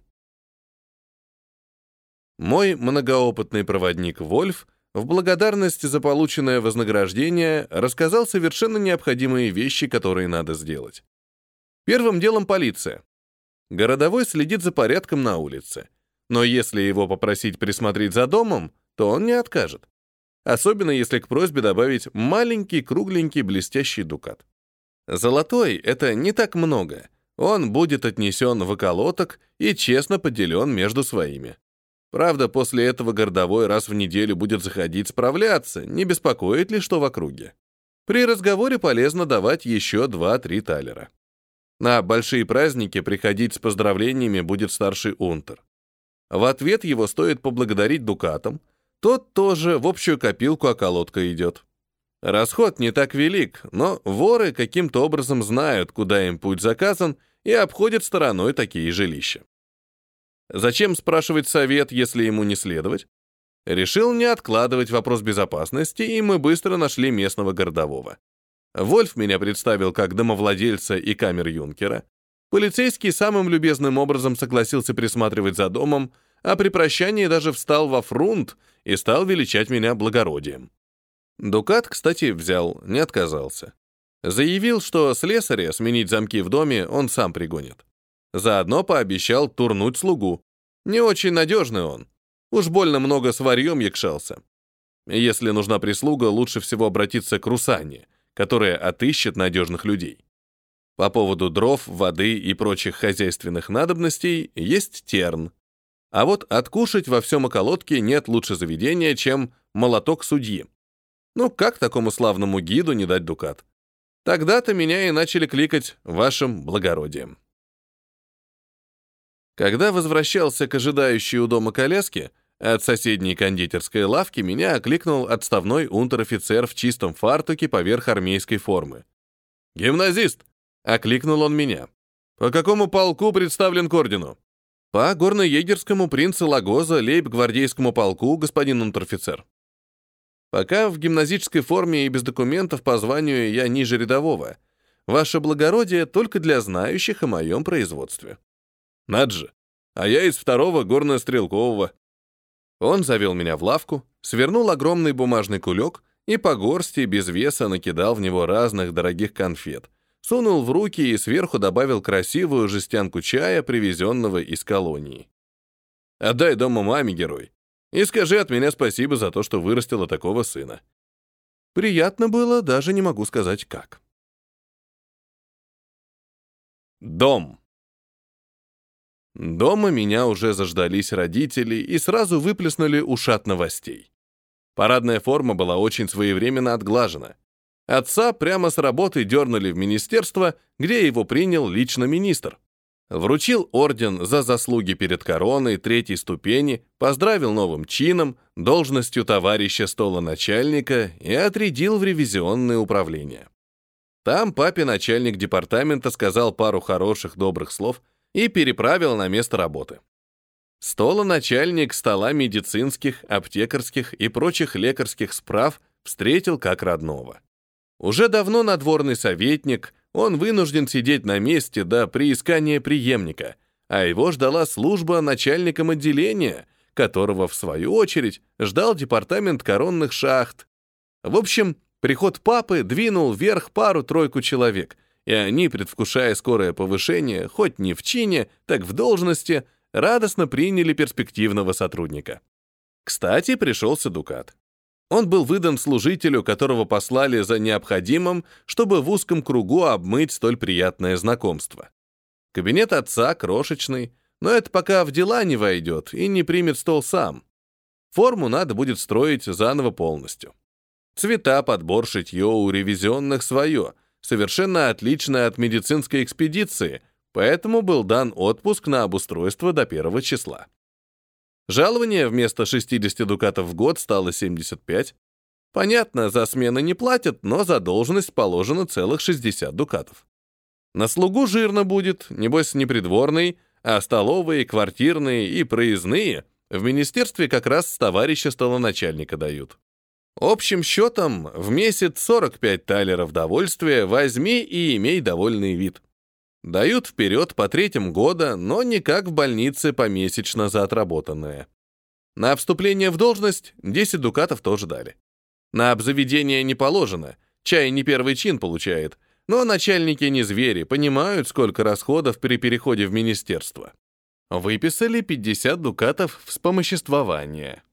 Мой многоопытный проводник Вольф в благодарность за полученное вознаграждение рассказал совершенно необходимые вещи, которые надо сделать. Первым делом полиция. Городовой следит за порядком на улице. Но если его попросить присмотреть за домом, то он не откажет. Особенно если к просьбе добавить маленький, кругленький, блестящий дукат. Золотой — это не так много. Он будет отнесен в околоток и честно поделен между своими. Правда, после этого городовой раз в неделю будет заходить справляться, не беспокоит ли что в округе. При разговоре полезно давать еще 2-3 талера. На большие праздники приходить с поздравлениями будет старший унтер. В ответ его стоит поблагодарить дукатом, тот тоже в общую копилку околотка идет. Расход не так велик, но воры каким-то образом знают, куда им путь заказан, и обходят стороной такие жилища. Зачем спрашивать совет, если ему не следовать? Решил не откладывать вопрос безопасности, и мы быстро нашли местного городового. Вольф меня представил как домовладельца и камер-юнкера. Полицейский самым любезным образом согласился присматривать за домом, а при прощании даже встал во фрунт и стал величать меня благородием. Дукат, кстати, взял, не отказался. Заявил, что слесаря сменить замки в доме он сам пригонит. Заодно пообещал турнуть слугу. Не очень надежный он. Уж больно много с варьем якшался. Если нужна прислуга, лучше всего обратиться к Русане, которая отыщет надежных людей. По поводу дров, воды и прочих хозяйственных надобностей есть терн. А вот откушать во всем околотке нет лучше заведения, чем молоток судьи. Ну, как такому славному гиду не дать дукат? Тогда-то меня и начали кликать вашим благородием. Когда возвращался к ожидающей у дома коляске, от соседней кондитерской лавки меня окликнул отставной унтер-офицер в чистом фартуке поверх армейской формы. «Гимназист!» — окликнул он меня. «По какому полку представлен к ордену?» «По горно-егерскому принцу Лагоза, лейб-гвардейскому полку, господин унтер-офицер». Пока в гимназической форме и без документов по званию я ниже рядового. Ваше благородие только для знающих о моем производстве. Над же. А я из второго горно-стрелкового. Он завел меня в лавку, свернул огромный бумажный кулек и по горсти без веса накидал в него разных дорогих конфет, сунул в руки и сверху добавил красивую жестянку чая, привезенного из колонии. «Отдай дома маме, герой, и скажи от меня спасибо за то, что вырастила такого сына». Приятно было, даже не могу сказать как. Дом. Дома меня уже заждались родители и сразу выплеснули ушат новостей. Парадная форма была очень своевременно отглажена. Отца прямо с работы дернули в министерство, где его принял лично министр. Вручил орден за заслуги перед короной третьей ступени, поздравил новым чином, должностью товарища стола начальника и отрядил в ревизионное управление. Там папе начальник департамента сказал пару хороших, добрых слов и переправил на место работы. Стола начальник стола медицинских, аптекарских и прочих лекарских справ встретил как родного. Уже давно надворный советник, он вынужден сидеть на месте до приискания преемника, а его ждала служба начальником отделения, которого, в свою очередь, ждал департамент коронных шахт. В общем, приход папы двинул вверх пару-тройку человек, и они, предвкушая скорое повышение, хоть не в чине, так в должности, радостно приняли перспективного сотрудника. Кстати, пришелся Дукат. Он был выдан служителю, которого послали за необходимым, чтобы в узком кругу обмыть столь приятное знакомство. Кабинет отца крошечный, но это пока в дела не войдет и не примет стол сам. Форму надо будет строить заново полностью. Цвета, подбор, шитье у ревизионных свое, совершенно отличное от медицинской экспедиции, поэтому был дан отпуск на обустройство до первого числа. Жалование вместо 60 дукатов в год стало 75. Понятно, за смены не платят, но за должность положено целых 60 дукатов. На слугу жирно будет, небось не придворный, а столовые, квартирные и проездные в министерстве как раз с товарища столоначальника дают. Общим счетом в месяц 45 талеров довольствия возьми и имей довольный вид. Дают вперед по третьим года, но не как в больнице помесячно за отработанное. На вступление в должность 10 дукатов тоже дали. На обзаведение не положено, чай не первый чин получает, но начальники не звери, понимают, сколько расходов при переходе в министерство. Выписали 50 дукатов вспомоществования.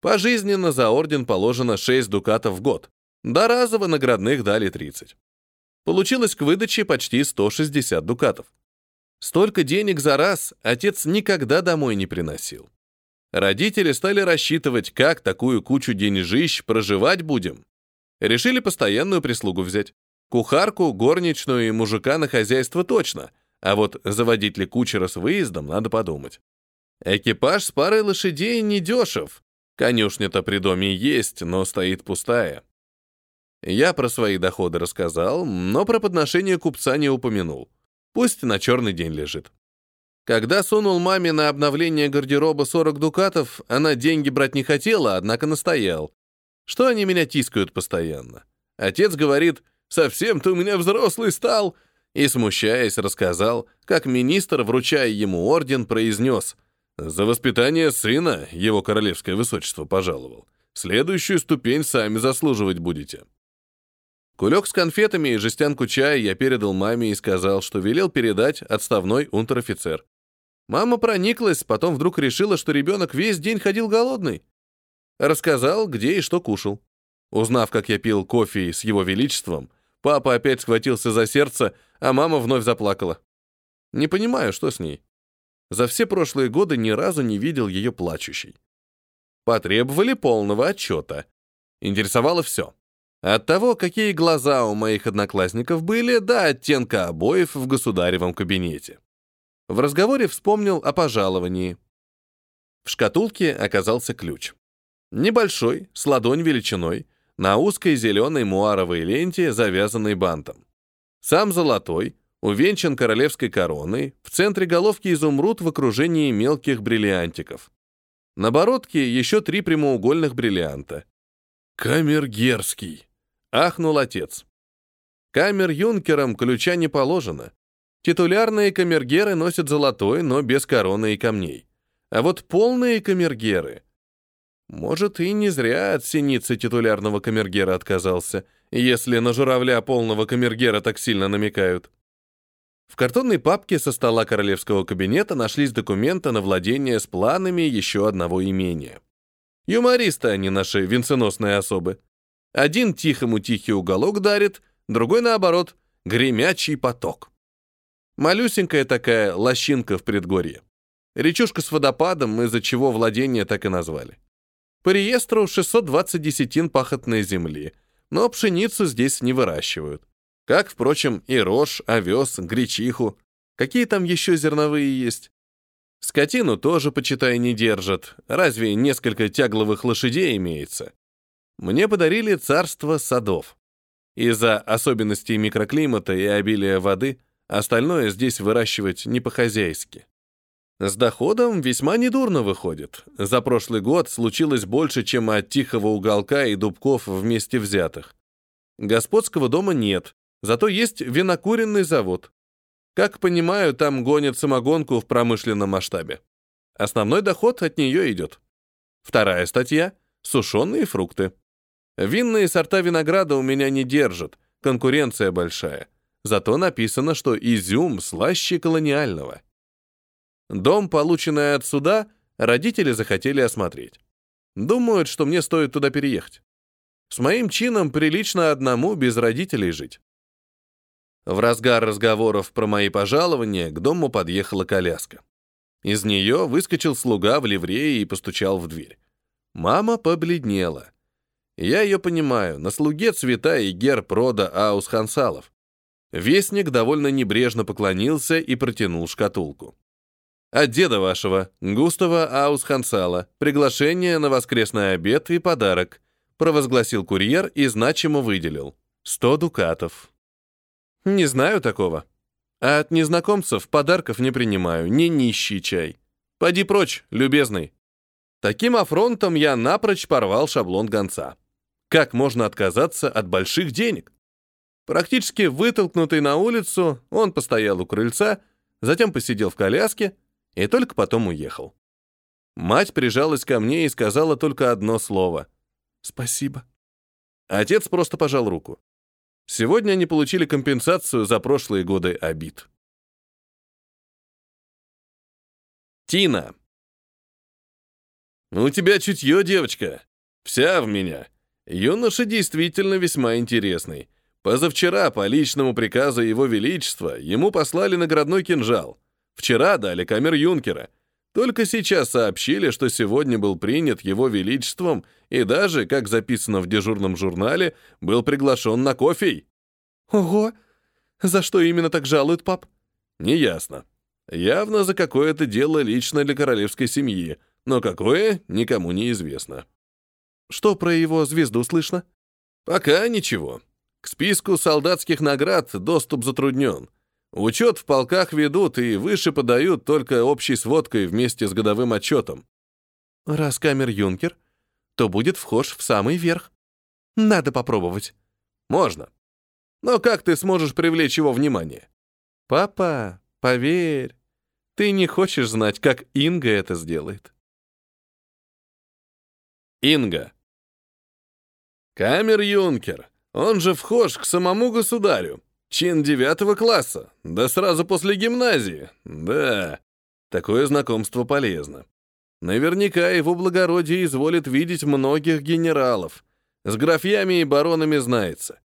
Пожизненно за орден положено 6 дукатов в год. До разово наградных дали 30. Получилось к выдаче почти 160 дукатов. Столько денег за раз отец никогда домой не приносил. Родители стали рассчитывать, как такую кучу денежищ проживать будем. Решили постоянную прислугу взять. Кухарку, горничную и мужика на хозяйство точно, а вот заводить ли кучера с выездом, надо подумать. Экипаж с парой лошадей недешев. Конюшня-то при доме есть, но стоит пустая. Я про свои доходы рассказал, но про подношение купца не упомянул. Пусть на черный день лежит. Когда сунул маме на обновление гардероба 40 дукатов, она деньги брать не хотела, однако настоял. Что они меня тискают постоянно? Отец говорит, «Совсем ты у меня взрослый стал!» И, смущаясь, рассказал, как министр, вручая ему орден, произнес, «За воспитание сына его королевское высочество пожаловал. Следующую ступень сами заслуживать будете». Кулек с конфетами и жестянку чая я передал маме и сказал, что велел передать отставной унтер-офицер. Мама прониклась, потом вдруг решила, что ребенок весь день ходил голодный. Рассказал, где и что кушал. Узнав, как я пил кофе с его величеством, папа опять схватился за сердце, а мама вновь заплакала. Не понимаю, что с ней. За все прошлые годы ни разу не видел ее плачущей. Потребовали полного отчета. Интересовало все. От того, какие глаза у моих одноклассников были, до оттенка обоев в государевом кабинете. В разговоре вспомнил о пожаловании. В шкатулке оказался ключ. Небольшой, с ладонь величиной, на узкой зеленой муаровой ленте, завязанной бантом. Сам золотой, увенчан королевской короной, в центре головки изумруд в окружении мелких бриллиантиков. На бородке еще три прямоугольных бриллианта. Камергерский. Ахнул отец. Камер юнкерам ключа не положено. Титулярные камергеры носят золотой, но без короны и камней. А вот полные камергеры... Может, и не зря от синицы титулярного камергера отказался, если на журавля полного камергера так сильно намекают. В картонной папке со стола королевского кабинета нашлись документы на владение с планами еще одного имения. Юмористы они наши, венценосные особы. Один тихому тихий уголок дарит, другой, наоборот, гремячий поток. Малюсенькая такая лощинка в предгорье. Речушка с водопадом, из-за чего владение так и назвали. По реестру 620 десятин пахотной земли, но пшеницу здесь не выращивают. Как, впрочем, и рожь, овес, гречиху. Какие там еще зерновые есть? Скотину тоже, почитай, не держат. Разве несколько тягловых лошадей имеется? Мне подарили царство садов. Из-за особенностей микроклимата и обилия воды остальное здесь выращивать не по-хозяйски. С доходом весьма недурно выходит. За прошлый год случилось больше, чем от тихого уголка и дубков вместе взятых. Господского дома нет, зато есть винокуренный завод. Как понимаю, там гонят самогонку в промышленном масштабе. Основной доход от нее идет. Вторая статья — сушеные фрукты. Винные сорта винограда у меня не держат, конкуренция большая. Зато написано, что изюм слаще колониального. Дом, полученный от суда, родители захотели осмотреть. Думают, что мне стоит туда переехать. С моим чином прилично одному без родителей жить. В разгар разговоров про мои пожалования к дому подъехала коляска. Из нее выскочил слуга в ливрее и постучал в дверь. Мама побледнела. Я ее понимаю, на слуге цвета и герб рода Аус Хансалов. Вестник довольно небрежно поклонился и протянул шкатулку. От деда вашего, Густава Аусхансала, приглашение на воскресный обед и подарок, провозгласил курьер и значимо выделил. Сто дукатов. Не знаю такого. А от незнакомцев подарков не принимаю, не нищий чай. Поди прочь, любезный. Таким афронтом я напрочь порвал шаблон гонца. Как можно отказаться от больших денег? Практически вытолкнутый на улицу, он постоял у крыльца, затем посидел в коляске, и только потом уехал. Мать прижалась ко мне и сказала только одно слово «Спасибо». Отец просто пожал руку. Сегодня они получили компенсацию за прошлые годы обид. Тина. «У тебя чутье, девочка. Вся в меня. Юноша действительно весьма интересный. Позавчера по личному приказу Его Величества ему послали наградной кинжал. Вчера дали камер юнкера. Только сейчас сообщили, что сегодня был принят его величеством и даже, как записано в дежурном журнале, был приглашен на кофе. Ого! За что именно так жалуют, пап? Неясно. Явно за какое-то дело лично для королевской семьи, но какое, никому не известно. Что про его звезду слышно? Пока ничего. К списку солдатских наград доступ затруднен. Учет в полках ведут и выше подают только общей сводкой вместе с годовым отчетом. Раз камер юнкер, то будет вхож в самый верх. Надо попробовать. Можно. Но как ты сможешь привлечь его внимание? Папа, поверь, ты не хочешь знать, как Инга это сделает. Инга. Камер юнкер. Он же вхож к самому государю. Чин девятого класса, да сразу после гимназии. Да, такое знакомство полезно. Наверняка его благородие изволит видеть многих генералов. С графьями и баронами знается.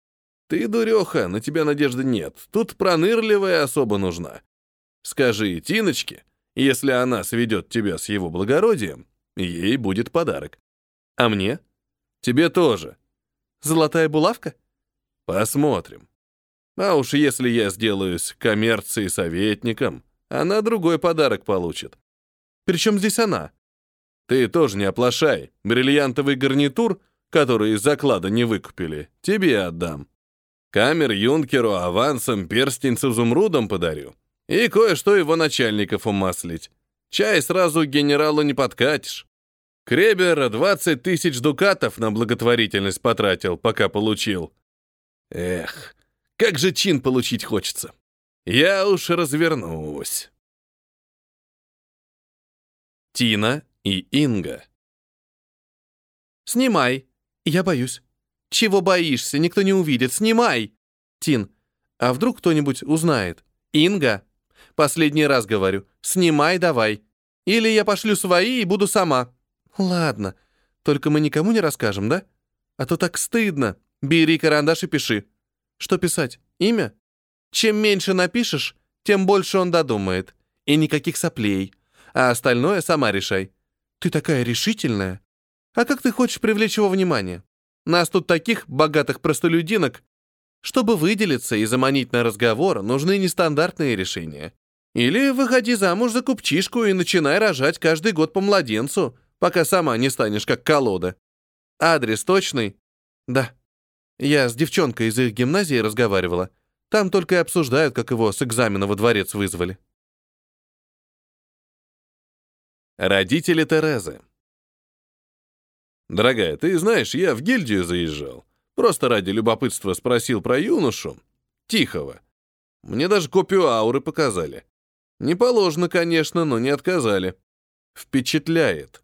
Ты, дуреха, на тебя надежды нет. Тут пронырливая особа нужна. Скажи Тиночке, если она сведет тебя с его благородием, ей будет подарок. А мне? Тебе тоже. Золотая булавка? Посмотрим. А уж если я сделаюсь коммерцией советником, она другой подарок получит. Причем здесь она? Ты тоже не оплошай. Бриллиантовый гарнитур, который из заклада не выкупили, тебе отдам. Камер юнкеру авансом перстень с изумрудом подарю. И кое-что его начальников умаслить. Чай сразу генералу не подкатишь. Кребер 20 тысяч дукатов на благотворительность потратил, пока получил. Эх, как же чин получить хочется. Я уж развернусь. Тина и Инга. «Снимай. Я боюсь». «Чего боишься? Никто не увидит. Снимай!» «Тин, а вдруг кто-нибудь узнает?» «Инга, последний раз говорю. Снимай давай. Или я пошлю свои и буду сама». «Ладно. Только мы никому не расскажем, да? А то так стыдно. Бери карандаш и пиши». Что писать? Имя? Чем меньше напишешь, тем больше он додумает. И никаких соплей. А остальное сама решай. Ты такая решительная. А как ты хочешь привлечь его внимание? Нас тут таких богатых простолюдинок. Чтобы выделиться и заманить на разговор, нужны нестандартные решения. Или выходи замуж за купчишку и начинай рожать каждый год по младенцу, пока сама не станешь как колода. Адрес точный? Да. Я с девчонкой из их гимназии разговаривала. Там только и обсуждают, как его с экзамена во дворец вызвали. Родители Терезы. «Дорогая, ты знаешь, я в гильдию заезжал. Просто ради любопытства спросил про юношу. Тихого. Мне даже копию ауры показали. Не положено, конечно, но не отказали. Впечатляет.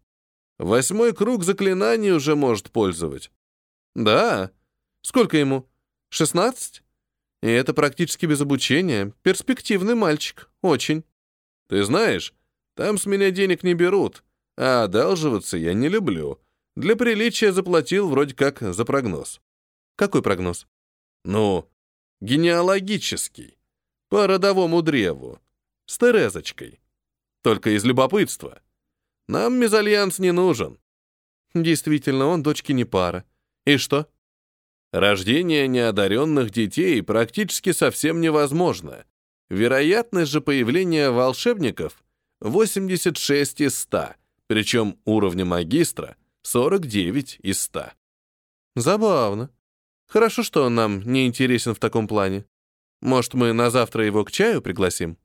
Восьмой круг заклинаний уже может пользовать. Да. Сколько ему? Шестнадцать? И это практически без обучения. Перспективный мальчик. Очень. Ты знаешь, там с меня денег не берут, а одалживаться я не люблю. Для приличия заплатил вроде как за прогноз. Какой прогноз? Ну, генеалогический. По родовому древу. С Терезочкой. Только из любопытства. Нам мезальянс не нужен. Действительно, он дочки не пара. И что? Рождение неодаренных детей практически совсем невозможно. Вероятность же появления волшебников 86 из 100, причем уровня магистра 49 из 100. Забавно. Хорошо, что он нам не интересен в таком плане. Может, мы на завтра его к чаю пригласим?